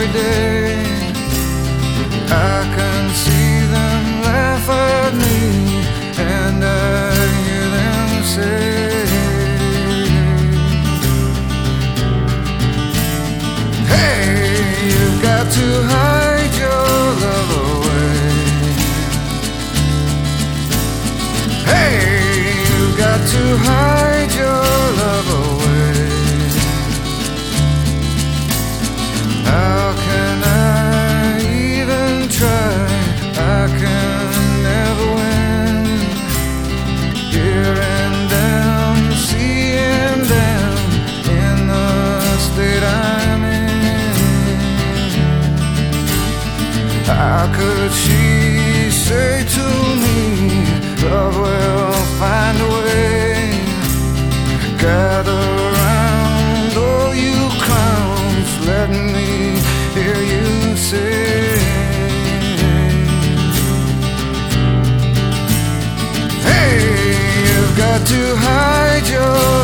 every day. I can see them laugh at me, and I hear them say. Hey, you've got to hide your love away. Hey, you've got to hide. How could she say to me, Love will find a way? Gather round, all you clowns, let me hear you say. Hey, you've got to hide your